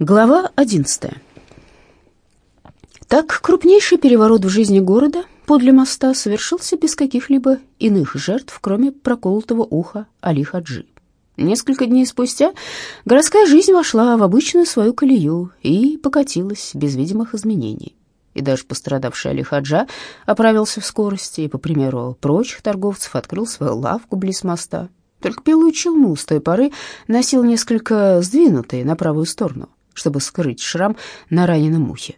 Глава 11. Так крупнейший переворот в жизни города подле моста совершился без каких-либо иных жертв, кроме проколотого уха Али Хаджи. Несколько дней спустя городская жизнь вошла в обычную свою колею и покатилась без видимых изменений. И даже пострадавший Али Хаджа оправился в скорости и, по примеру прочих торговцев, открыл свою лавку близ моста. Только белую челму с той поры носил несколько сдвинутый на правую сторону — чтобы скрыть шрам на раненом ухе.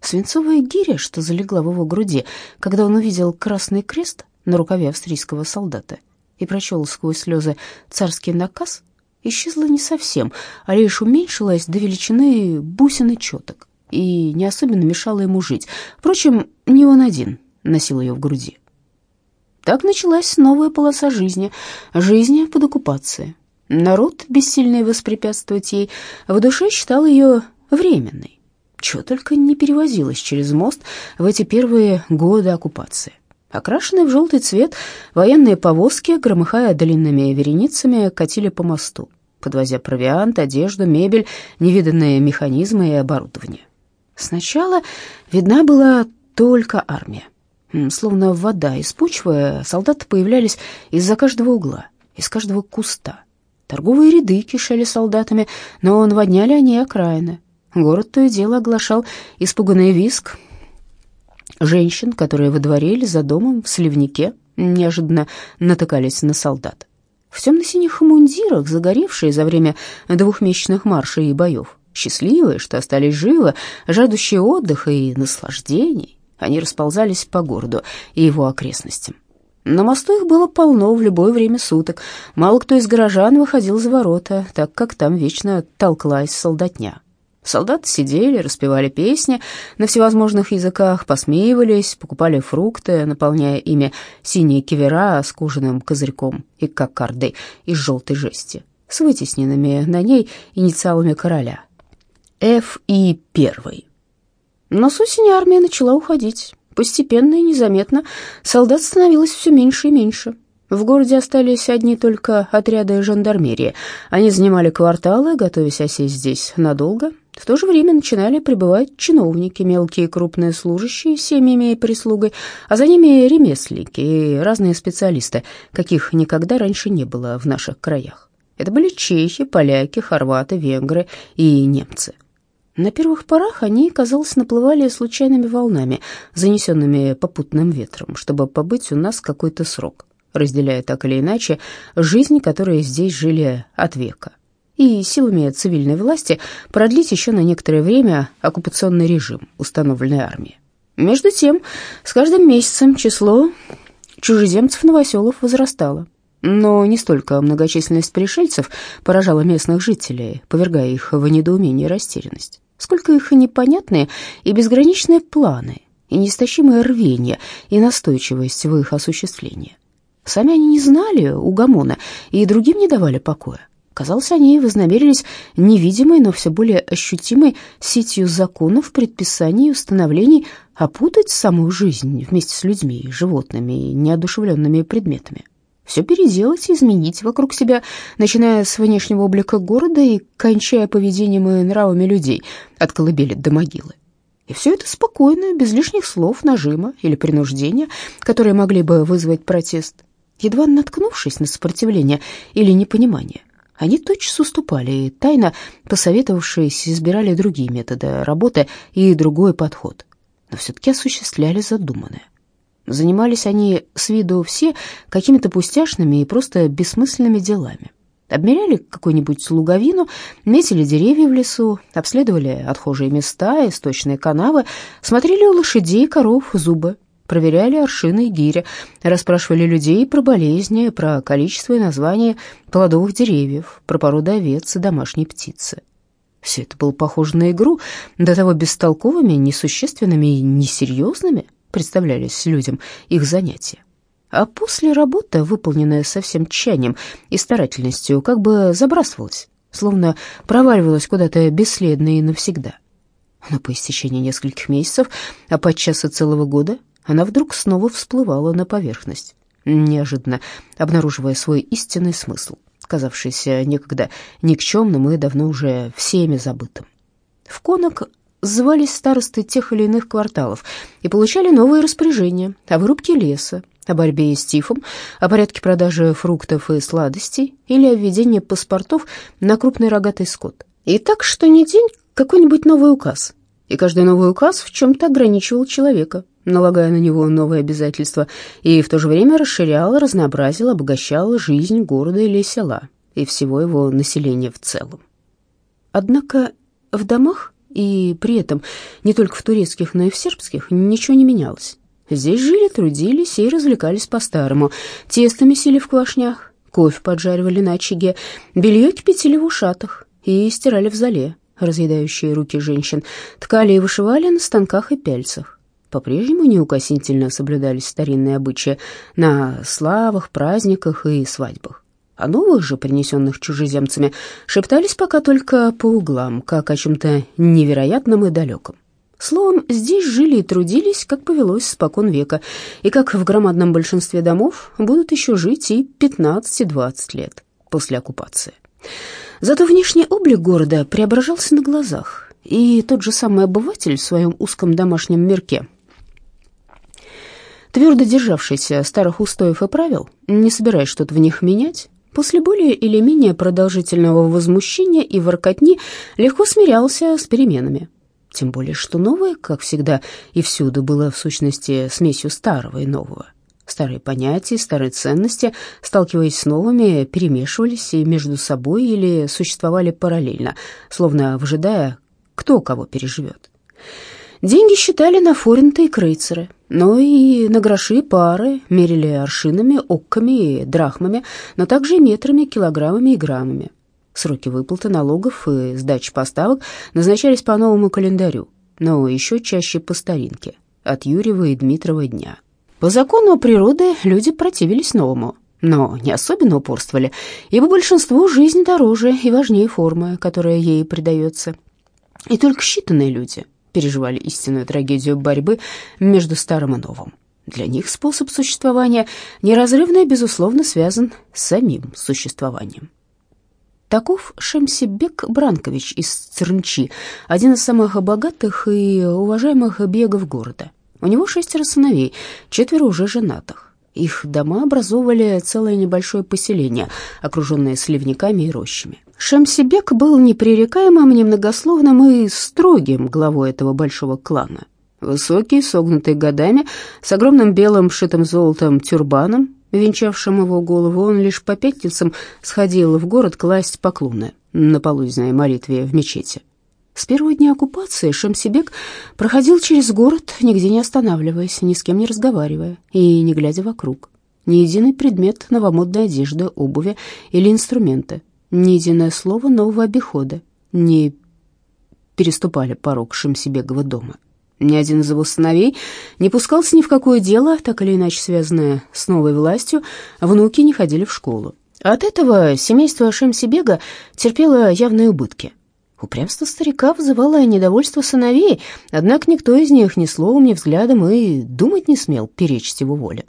Свинцовая гиря, что залегла в его груди, когда он увидел красный крест на рукаве австрийского солдата и прочел сквозь слезы царский наказ, исчезла не совсем, а лишь уменьшилась до величины бусины четок и не особенно мешала ему жить. Впрочем, не он один носил ее в груди. Так началась новая полоса жизни, жизни под оккупацией. Народ, бессильный воспрепятствовать ей, в душе считал ее временной. Чего только не перевозилось через мост в эти первые годы оккупации. Окрашенные в желтый цвет военные повозки, громыхая длинными вереницами, катили по мосту, подвозя провиант, одежду, мебель, невиданные механизмы и оборудование. Сначала видна была только армия. Словно вода из почвы, солдаты появлялись из-за каждого угла, из каждого куста. Торговые ряды кишели солдатами, но наводняли они окраины. Город то и дело оглашал испуганный виск женщин, которые во дворе или за домом в сливнике неожиданно натыкались на солдат. В темно-синих мундирах, загоревшие за время двухмесячных маршей и боев, счастливые, что остались живы, жаждущие отдыха и наслаждений, они расползались по городу и его окрестностям. На мосту их было полно в любое время суток. Мало кто из горожан выходил за ворота, так как там вечно толклась солдатня. Солдаты сидели, распевали песни на всевозможных языках, посмеивались, покупали фрукты, наполняя ими синие кивера с кожаным козырьком и кокардой из желтой жести, с вытесненными на ней инициалами короля. Ф. И. Первый. Но с осени армия начала уходить. Постепенно и незаметно солдат становилось все меньше и меньше. В городе остались одни только отряды жандармерии. Они занимали кварталы, готовясь осесть здесь надолго. В то же время начинали прибывать чиновники, мелкие и крупные служащие, семьями и прислугой, а за ними ремесленники и разные специалисты, каких никогда раньше не было в наших краях. Это были чехи, поляки, хорваты, венгры и немцы. На первых порах они, казалось, наплывали случайными волнами, занесенными попутным ветром, чтобы побыть у нас какой-то срок, разделяя так или иначе жизнь, которые здесь жили от века, и силами цивильной власти продлить еще на некоторое время оккупационный режим установленной армии. Между тем, с каждым месяцем число чужеземцев-новоселов возрастало. Но не столько многочисленность пришельцев поражала местных жителей, повергая их в недоумение и растерянность, сколько их непонятные и безграничные планы, и неистощимое рвение, и настойчивость в их осуществлении. Сами они не знали угомона и другим не давали покоя. Казалось, они вознамерились невидимой, но все более ощутимой сетью законов, предписаний и установлений опутать саму жизнь вместе с людьми, животными и неодушевленными предметами все переделать и изменить вокруг себя, начиная с внешнего облика города и кончая поведением и нравами людей от колыбели до могилы. И все это спокойно, без лишних слов, нажима или принуждения, которые могли бы вызвать протест. Едва наткнувшись на сопротивление или непонимание, они тотчас уступали и, тайно посоветовавшись, избирали другие методы работы и другой подход, но все-таки осуществляли задуманное. Занимались они с виду все какими-то пустяшными и просто бессмысленными делами. Обмеряли какую-нибудь луговину, метили деревья в лесу, обследовали отхожие места, источные канавы, смотрели у лошадей, коров, зубы, проверяли аршины и гиря, расспрашивали людей про болезни, про количество и название плодовых деревьев, про породы овец и домашней птицы. Все это было похоже на игру, до того бестолковыми, несущественными и несерьезными — представлялись людям их занятия. А после работа, выполненная со всем тщанием и старательностью, как бы забрасывалась, словно проваливалась куда-то бесследно и навсегда. Но по истечении нескольких месяцев, а подчас и целого года, она вдруг снова всплывала на поверхность, неожиданно обнаруживая свой истинный смысл, казавшийся некогда никчемным и давно уже всеми забытым. В конок звались старосты тех или иных кварталов и получали новые распоряжения о вырубке леса, о борьбе с тифом, о порядке продажи фруктов и сладостей или о введении паспортов на крупный рогатый скот. И так, что не день, какой-нибудь новый указ. И каждый новый указ в чем-то ограничивал человека, налагая на него новые обязательства, и в то же время расширял, разнообразил, обогащал жизнь города или села и всего его населения в целом. Однако в домах и при этом не только в турецких, но и в сербских ничего не менялось. Здесь жили, трудились и развлекались по-старому. Тесто месили в квашнях, кофе поджаривали на очаге, белье кипятили в ушатах и стирали в зале, разъедающие руки женщин, ткали и вышивали на станках и пяльцах. По-прежнему неукоснительно соблюдались старинные обычаи на славах, праздниках и свадьбах. О новых же, принесенных чужеземцами, шептались пока только по углам, как о чем-то невероятном и далеком. Словом, здесь жили и трудились, как повелось спокон века, и как в громадном большинстве домов будут еще жить и 15-20 лет после оккупации. Зато внешний облик города преображался на глазах, и тот же самый обыватель в своем узком домашнем мирке твердо державшийся старых устоев и правил, не собираясь что-то в них менять, после более или менее продолжительного возмущения и воркотни легко смирялся с переменами. Тем более, что новое, как всегда и всюду, было в сущности смесью старого и нового. Старые понятия, старые ценности, сталкиваясь с новыми, перемешивались и между собой или существовали параллельно, словно выжидая, кто кого переживет. Деньги считали на форинты и крейцеры, но и на гроши пары, мерили аршинами, окками и драхмами, но также и метрами, килограммами и граммами. Сроки выплаты налогов и сдачи поставок назначались по новому календарю, но еще чаще по старинке, от Юрьева и Дмитрова дня. По закону природы люди противились новому, но не особенно упорствовали, ибо большинству жизнь дороже и важнее формы, которая ей придается. И только считанные люди переживали истинную трагедию борьбы между старым и новым. Для них способ существования неразрывно и, безусловно, связан с самим существованием. Таков Шемсибек Бранкович из Цернчи, один из самых богатых и уважаемых бегов города. У него шестеро сыновей, четверо уже женатых. Их дома образовывали целое небольшое поселение, окруженное сливниками и рощами. Шамсибек был непререкаемым, немногословным и строгим главой этого большого клана. Высокий, согнутый годами, с огромным белым шитым золотом тюрбаном, венчавшим его голову, он лишь по пятницам сходил в город класть поклоны на полуденной молитве в мечети. С первого дня оккупации Шамсибек проходил через город, нигде не останавливаясь, ни с кем не разговаривая и не глядя вокруг. Ни единый предмет новомодной одежды, обуви или инструменты ни единое слово нового обихода не переступали порог Шамсибегова дома. Ни один из его сыновей не пускался ни в какое дело, так или иначе связанное с новой властью, внуки не ходили в школу. От этого семейство Шемсибега терпело явные убытки. Упрямство старика вызывало недовольство сыновей, однако никто из них ни словом, ни взглядом и думать не смел перечить его воле.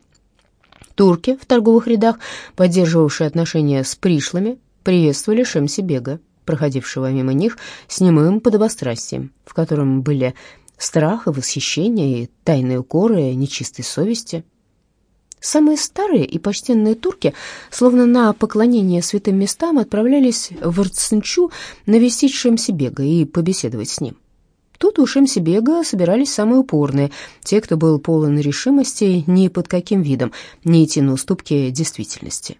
Турки в торговых рядах, поддерживавшие отношения с пришлыми, приветствовали Шемсибега, проходившего мимо них с немым подобострастием, в котором были страх и восхищение, и тайные укоры нечистой совести. Самые старые и почтенные турки, словно на поклонение святым местам, отправлялись в Ирцинчу навестить Шемсибега и побеседовать с ним. Тут у Шемсибега собирались самые упорные, те, кто был полон решимости ни под каким видом не идти на уступки действительности.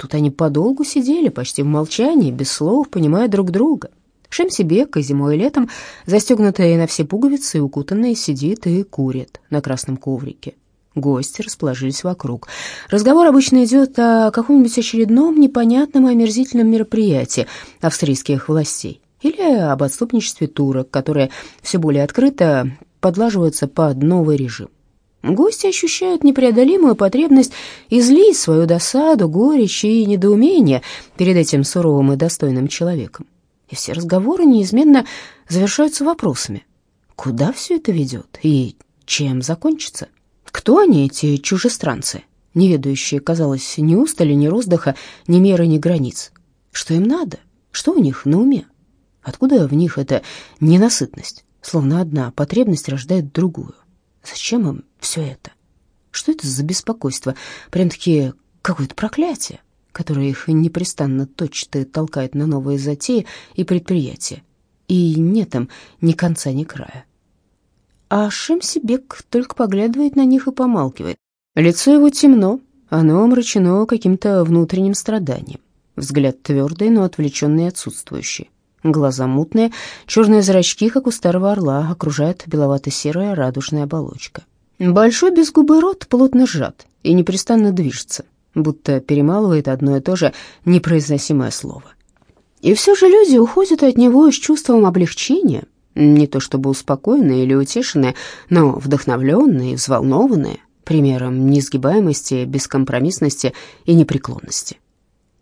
Тут они подолгу сидели, почти в молчании, без слов, понимая друг друга. Шемсибек и зимой и летом, застегнутая на все пуговицы и укутанная, сидит и курит на красном коврике. Гости расположились вокруг. Разговор обычно идет о каком-нибудь очередном непонятном и омерзительном мероприятии австрийских властей или об отступничестве турок, которые все более открыто подлаживаются под новый режим. Гости ощущают непреодолимую потребность излить свою досаду, горечь и недоумение перед этим суровым и достойным человеком. И все разговоры неизменно завершаются вопросами. Куда все это ведет и чем закончится? Кто они, эти чужестранцы, не ведающие, казалось, ни устали, ни роздыха, ни меры, ни границ? Что им надо? Что у них на уме? Откуда в них эта ненасытность? Словно одна потребность рождает другую. Зачем им все это? Что это за беспокойство? Прям-таки какое-то проклятие, которое их непрестанно точит и толкает на новые затеи и предприятия. И нет там ни конца, ни края. А Шемсибек только поглядывает на них и помалкивает. Лицо его темно, оно омрачено каким-то внутренним страданием. Взгляд твердый, но отвлеченный и отсутствующий. Глаза мутные, черные зрачки, как у старого орла, окружает беловато-серая радужная оболочка. Большой безгубый рот плотно сжат и непрестанно движется, будто перемалывает одно и то же непроизносимое слово. И все же люди уходят от него с чувством облегчения, не то чтобы успокоенные или утешенные, но вдохновленные взволнованные, примером несгибаемости, бескомпромиссности и непреклонности.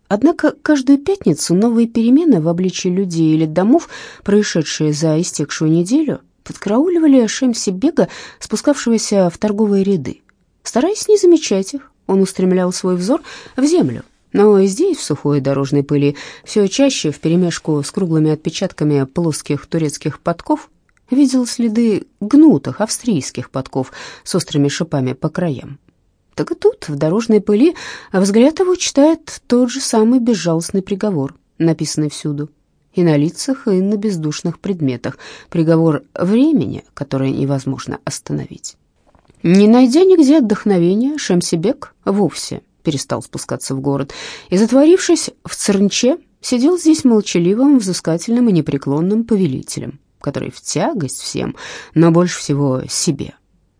Однако каждую пятницу новые перемены в обличии людей или домов, происшедшие за истекшую неделю, подкрауливали Шемси Бега, спускавшегося в торговые ряды. Стараясь не замечать их, он устремлял свой взор в землю, но здесь, в сухой дорожной пыли, все чаще вперемешку с круглыми отпечатками плоских турецких подков видел следы гнутых австрийских подков с острыми шипами по краям. Так и тут, в дорожной пыли, взгляд его читает тот же самый безжалостный приговор, написанный всюду и на лицах, и на бездушных предметах. Приговор времени, которое невозможно остановить. Не найдя нигде отдохновения, Шемсибек вовсе перестал спускаться в город и, затворившись в Цернче, сидел здесь молчаливым, взыскательным и непреклонным повелителем, который в тягость всем, но больше всего себе.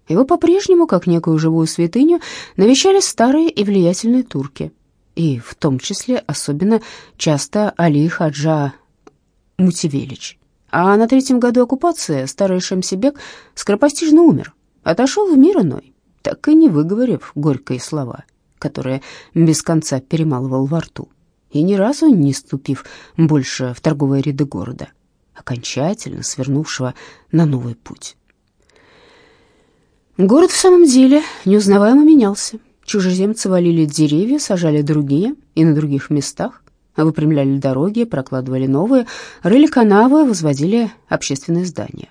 Его по-прежнему, как некую живую святыню, навещали старые и влиятельные турки, и в том числе особенно часто Али Хаджа Мутивелич. А на третьем году оккупации старый Шемсибек скоропостижно умер, отошел в мир иной, так и не выговорив горькие слова, которые без конца перемалывал во рту, и ни разу не ступив больше в торговые ряды города, окончательно свернувшего на новый путь. Город в самом деле неузнаваемо менялся. Чужеземцы валили деревья, сажали другие, и на других местах выпрямляли дороги, прокладывали новые, рыли канавы, возводили общественные здания.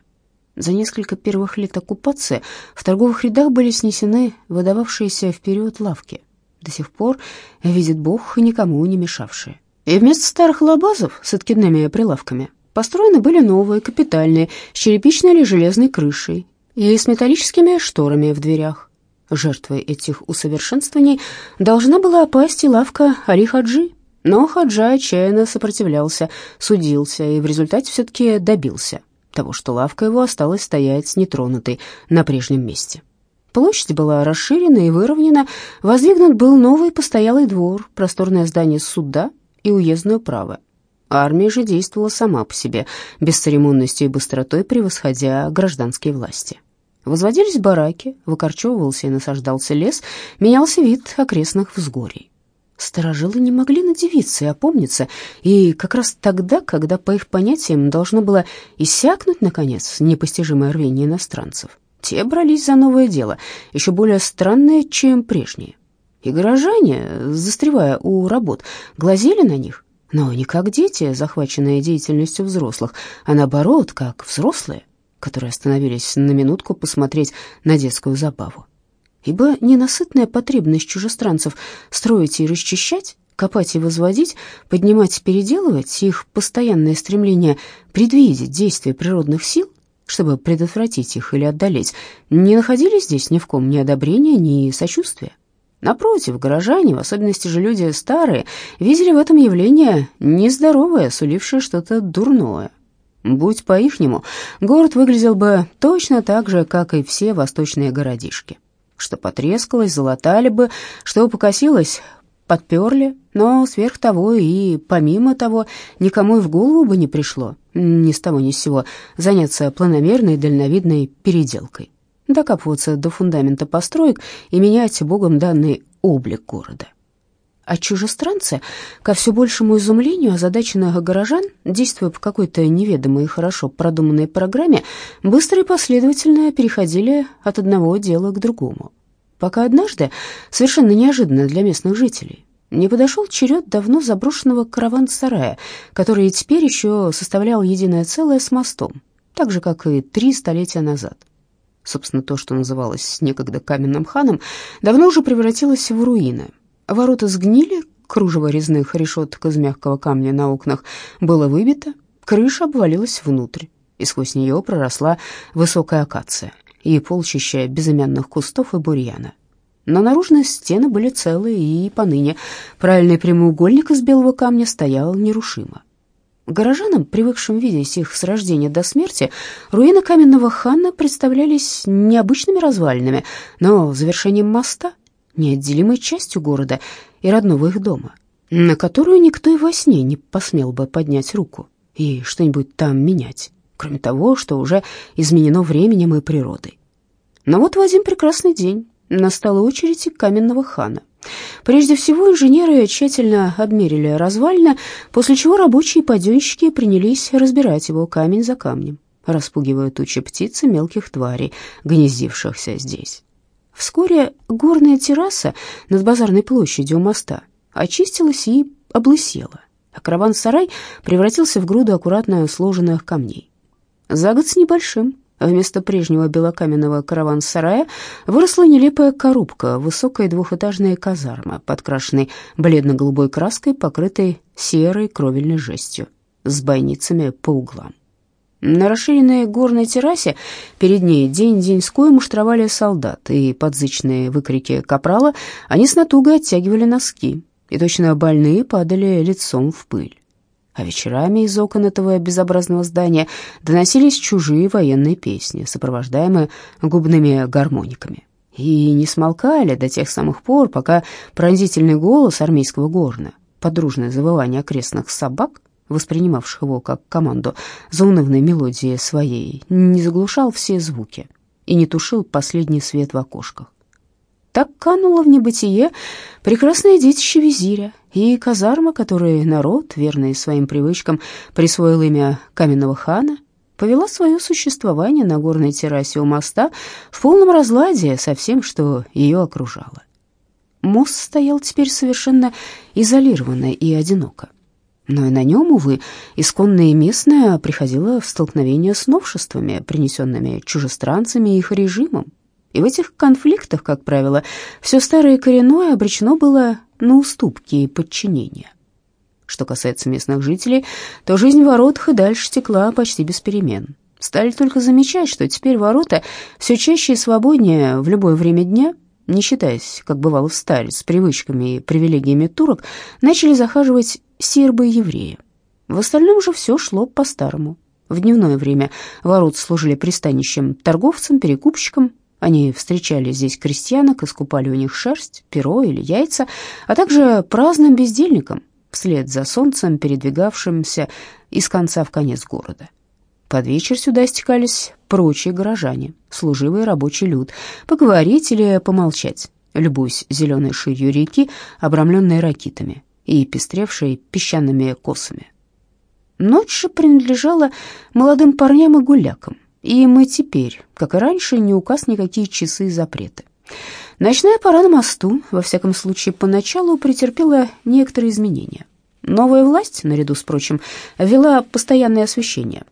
За несколько первых лет оккупации в торговых рядах были снесены выдававшиеся вперед лавки, до сих пор, видит Бог, никому не мешавшие. И вместо старых лабазов с откидными прилавками построены были новые, капитальные, с черепичной или железной крышей и с металлическими шторами в дверях. Жертвой этих усовершенствований должна была опасть и лавка Али Хаджи, но Хаджа отчаянно сопротивлялся, судился и в результате все-таки добился того, что лавка его осталась стоять нетронутой на прежнем месте. Площадь была расширена и выровнена, воздвигнут был новый постоялый двор, просторное здание суда и уездное право. Армия же действовала сама по себе, без церемонностью и быстротой превосходя гражданские власти. Возводились бараки, выкорчевывался и насаждался лес, менялся вид окрестных взгорий. Старожилы не могли надевиться и опомниться, и как раз тогда, когда, по их понятиям, должно было иссякнуть, наконец, непостижимое рвение иностранцев, те брались за новое дело, еще более странное, чем прежние. И горожане, застревая у работ, глазели на них, но не как дети, захваченные деятельностью взрослых, а наоборот, как взрослые, которые остановились на минутку посмотреть на детскую забаву ибо ненасытная потребность чужестранцев строить и расчищать, копать и возводить, поднимать и переделывать, их постоянное стремление предвидеть действия природных сил, чтобы предотвратить их или отдалить, не находили здесь ни в ком ни одобрения, ни сочувствия. Напротив, горожане, в особенности же люди старые, видели в этом явление нездоровое, сулившее что-то дурное. Будь по-ихнему, город выглядел бы точно так же, как и все восточные городишки что потрескалось, залатали бы, что покосилось, подперли, но сверх того и помимо того никому и в голову бы не пришло, ни с того ни с сего, заняться планомерной дальновидной переделкой, докапываться до фундамента построек и менять богом данный облик города. А чужестранцы, ко все большему изумлению озадаченных горожан, действуя по какой-то неведомой и хорошо продуманной программе, быстро и последовательно переходили от одного дела к другому. Пока однажды, совершенно неожиданно для местных жителей, не подошел черед давно заброшенного караван-сарая, который теперь еще составлял единое целое с мостом, так же, как и три столетия назад. Собственно, то, что называлось некогда каменным ханом, давно уже превратилось в руины. Ворота сгнили, кружево резных решеток из мягкого камня на окнах было выбито, крыша обвалилась внутрь, и сквозь нее проросла высокая акация и полчища безымянных кустов и бурьяна. Но наружные стены были целые, и поныне правильный прямоугольник из белого камня стоял нерушимо. Горожанам, привыкшим видеть их с рождения до смерти, руины каменного хана представлялись необычными развалинами, но завершением моста, неотделимой частью города и родного их дома, на которую никто и во сне не посмел бы поднять руку и что-нибудь там менять, кроме того, что уже изменено временем и природой. Но вот в один прекрасный день Настала очередь каменного хана. Прежде всего инженеры тщательно обмерили развалины, после чего рабочие паденщики принялись разбирать его камень за камнем, распугивая тучи птиц и мелких тварей, гнездившихся здесь. Вскоре горная терраса над базарной площадью у моста очистилась и облысела, а караван-сарай превратился в груду аккуратно сложенных камней. За год с небольшим Вместо прежнего белокаменного караван-сарая выросла нелепая коробка, высокая двухэтажная казарма, подкрашенной бледно-голубой краской, покрытой серой кровельной жестью, с бойницами по углам. На расширенной горной террасе перед ней день-деньской муштровали солдат, и подзычные выкрики капрала они с натугой оттягивали носки, и точно больные падали лицом в пыль а вечерами из окон этого безобразного здания доносились чужие военные песни, сопровождаемые губными гармониками. И не смолкали до тех самых пор, пока пронзительный голос армейского горна, подружное завывание окрестных собак, воспринимавших его как команду заунывной мелодии своей, не заглушал все звуки и не тушил последний свет в окошках. Так кануло в небытие прекрасное детище визиря, и казарма, которой народ, верный своим привычкам, присвоил имя каменного хана, повела свое существование на горной террасе у моста в полном разладе со всем, что ее окружало. Мост стоял теперь совершенно изолированно и одиноко. Но и на нем, увы, исконное местное приходило в столкновение с новшествами, принесенными чужестранцами и их режимом, и в этих конфликтах, как правило, все старое и коренное обречено было на уступки и подчинение. Что касается местных жителей, то жизнь в воротах и дальше текла почти без перемен. Стали только замечать, что теперь ворота все чаще и свободнее в любое время дня, не считаясь, как бывало в старе, с привычками и привилегиями турок, начали захаживать сербы и евреи. В остальном же все шло по-старому. В дневное время ворота служили пристанищем торговцам, перекупщикам, они встречали здесь крестьянок и скупали у них шерсть, перо или яйца, а также праздным бездельникам, вслед за солнцем, передвигавшимся из конца в конец города. Под вечер сюда стекались прочие горожане, служивый рабочий люд, поговорить или помолчать, любуясь зеленой ширью реки, обрамленной ракитами и пестревшей песчаными косами. Ночь же принадлежала молодым парням и гулякам, и мы теперь, как и раньше, не указ никакие часы и запреты. Ночная пора на мосту, во всяком случае, поначалу претерпела некоторые изменения. Новая власть, наряду с прочим, ввела постоянное освещение.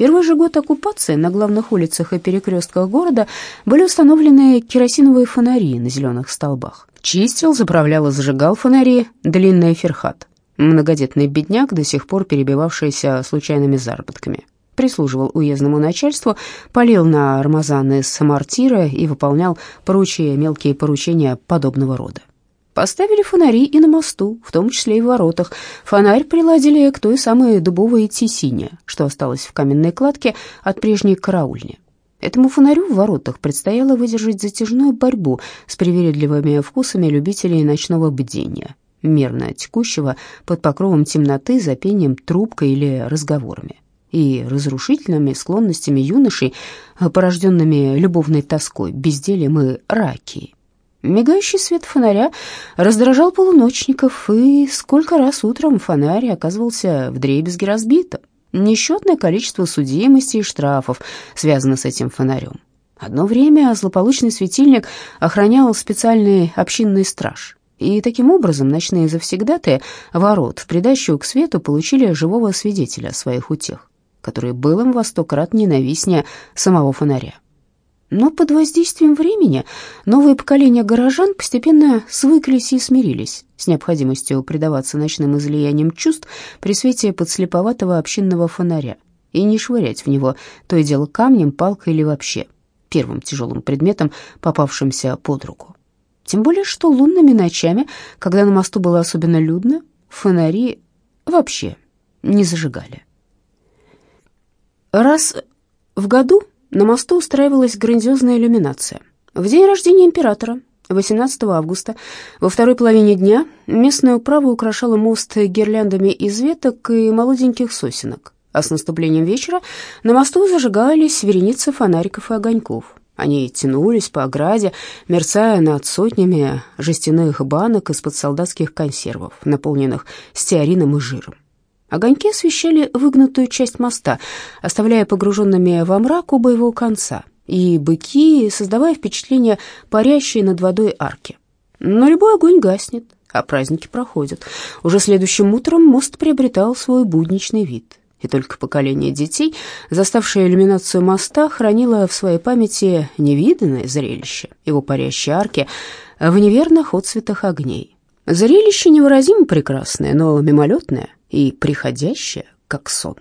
Первый же год оккупации на главных улицах и перекрестках города были установлены керосиновые фонари на зеленых столбах. Чистил, заправлял и зажигал фонари длинный ферхат, многодетный бедняк, до сих пор перебивавшийся случайными заработками прислуживал уездному начальству, полил на армазаны с мортира и выполнял прочие мелкие поручения подобного рода. Поставили фонари и на мосту, в том числе и в воротах. Фонарь приладили к той самой дубовой тесине, что осталось в каменной кладке от прежней караульни. Этому фонарю в воротах предстояло выдержать затяжную борьбу с привередливыми вкусами любителей ночного бдения, мерно текущего под покровом темноты за пением трубкой или разговорами и разрушительными склонностями юношей, порожденными любовной тоской, бездельем и раки. Мигающий свет фонаря раздражал полуночников, и сколько раз утром фонарь оказывался вдребезги разбитым. Несчетное количество судимостей и штрафов связано с этим фонарем. Одно время злополучный светильник охранял специальный общинный страж, И таким образом ночные завсегдатые ворот в придачу к свету получили живого свидетеля своих утех, который был им во сто крат ненавистнее самого фонаря. Но под воздействием времени новые поколения горожан постепенно свыклись и смирились с необходимостью предаваться ночным излияниям чувств при свете подслеповатого общинного фонаря и не швырять в него то и дело камнем, палкой или вообще первым тяжелым предметом, попавшимся под руку. Тем более, что лунными ночами, когда на мосту было особенно людно, фонари вообще не зажигали. Раз в году на мосту устраивалась грандиозная иллюминация. В день рождения императора, 18 августа, во второй половине дня, местная управа украшала мост гирляндами из веток и молоденьких сосенок, а с наступлением вечера на мосту зажигались вереницы фонариков и огоньков. Они тянулись по ограде, мерцая над сотнями жестяных банок из-под солдатских консервов, наполненных стеарином и жиром. Огоньки освещали выгнутую часть моста, оставляя погруженными во мрак оба его конца, и быки, создавая впечатление парящей над водой арки. Но любой огонь гаснет, а праздники проходят. Уже следующим утром мост приобретал свой будничный вид, и только поколение детей, заставшее иллюминацию моста, хранило в своей памяти невиданное зрелище его парящей арки в неверных отцветах огней. Зрелище невыразимо прекрасное, но мимолетное, и приходящее, как сон.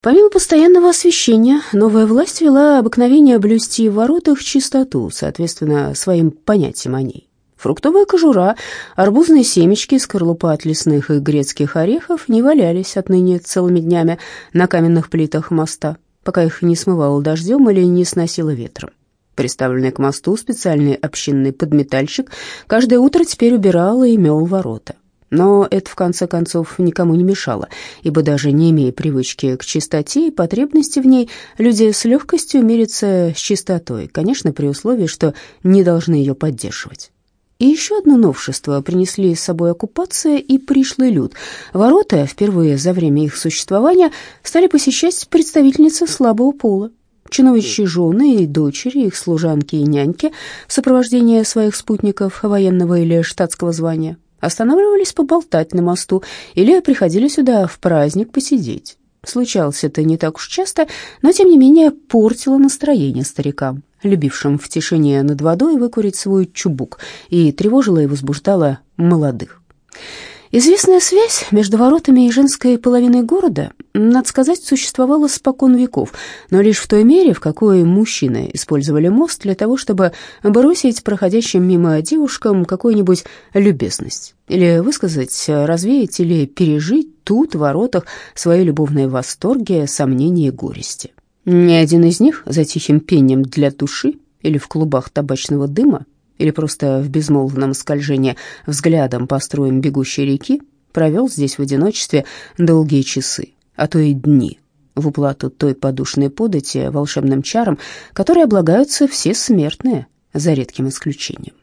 Помимо постоянного освещения, новая власть вела обыкновение блюсти в воротах чистоту, соответственно, своим понятиям о ней. Фруктовая кожура, арбузные семечки, скорлупа от лесных и грецких орехов не валялись отныне целыми днями на каменных плитах моста, пока их не смывало дождем или не сносило ветром. Приставленный к мосту специальный общинный подметальщик каждое утро теперь убирал и мел ворота. Но это, в конце концов, никому не мешало, ибо даже не имея привычки к чистоте и потребности в ней, люди с легкостью мирятся с чистотой, конечно, при условии, что не должны ее поддерживать. И еще одно новшество принесли с собой оккупация и пришлый люд. Ворота, впервые за время их существования, стали посещать представительницы слабого пола. Чиновничьи жены и дочери, их служанки и няньки в сопровождении своих спутников военного или штатского звания Останавливались поболтать на мосту или приходили сюда в праздник посидеть. Случалось это не так уж часто, но тем не менее портило настроение старикам, любившим в тишине над водой выкурить свой чубук, и тревожило и возбуждало молодых. Известная связь между воротами и женской половиной города, надо сказать, существовала спокон веков, но лишь в той мере, в какой мужчины использовали мост для того, чтобы бросить проходящим мимо девушкам какую-нибудь любезность, или высказать, развеять или пережить тут, в воротах, свои любовные восторги, сомнения и горести. Ни один из них за тихим пением для души или в клубах табачного дыма или просто в безмолвном скольжении взглядом по струям бегущей реки, провел здесь в одиночестве долгие часы, а то и дни, в уплату той подушной подати волшебным чарам, которые облагаются все смертные, за редким исключением.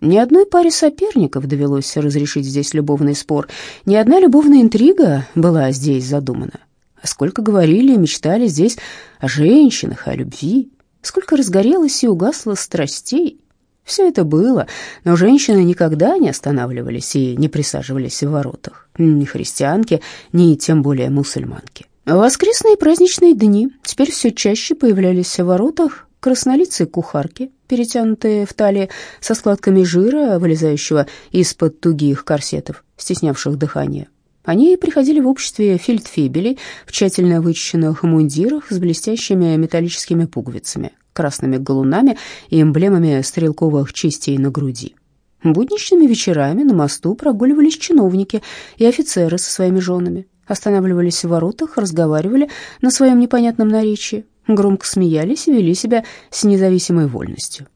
Ни одной паре соперников довелось разрешить здесь любовный спор, ни одна любовная интрига была здесь задумана. А сколько говорили и мечтали здесь о женщинах, о любви, сколько разгорелось и угасло страстей, все это было, но женщины никогда не останавливались и не присаживались в воротах. Ни христианки, ни тем более мусульманки. Воскресные праздничные дни теперь все чаще появлялись в воротах краснолицые кухарки, перетянутые в талии со складками жира, вылезающего из-под тугих корсетов, стеснявших дыхание. Они приходили в обществе фельдфебелей в тщательно вычищенных мундирах с блестящими металлическими пуговицами, красными галунами и эмблемами стрелковых частей на груди. Будничными вечерами на мосту прогуливались чиновники и офицеры со своими женами, останавливались в воротах, разговаривали на своем непонятном наречии, громко смеялись и вели себя с независимой вольностью.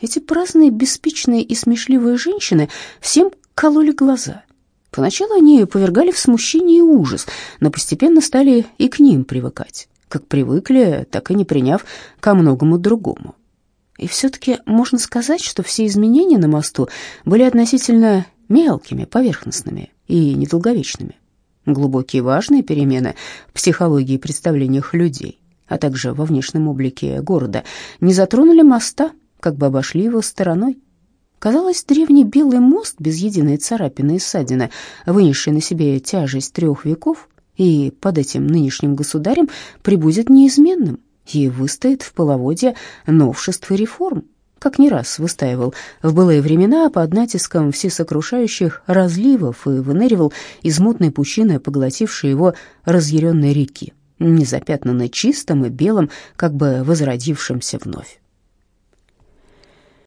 Эти праздные, беспечные и смешливые женщины всем кололи глаза. Поначалу они повергали в смущение и ужас, но постепенно стали и к ним привыкать как привыкли, так и не приняв ко многому другому. И все-таки можно сказать, что все изменения на мосту были относительно мелкими, поверхностными и недолговечными. Глубокие важные перемены в психологии и представлениях людей, а также во внешнем облике города, не затронули моста, как бы обошли его стороной. Казалось, древний белый мост без единой царапины и ссадины, вынесший на себе тяжесть трех веков, и под этим нынешним государем прибудет неизменным и выстоит в половодье новшеств и реформ, как не раз выстаивал в былые времена под натиском всесокрушающих разливов и выныривал из мутной пучины, поглотившей его разъяренной реки, незапятнанно чистым и белым, как бы возродившимся вновь.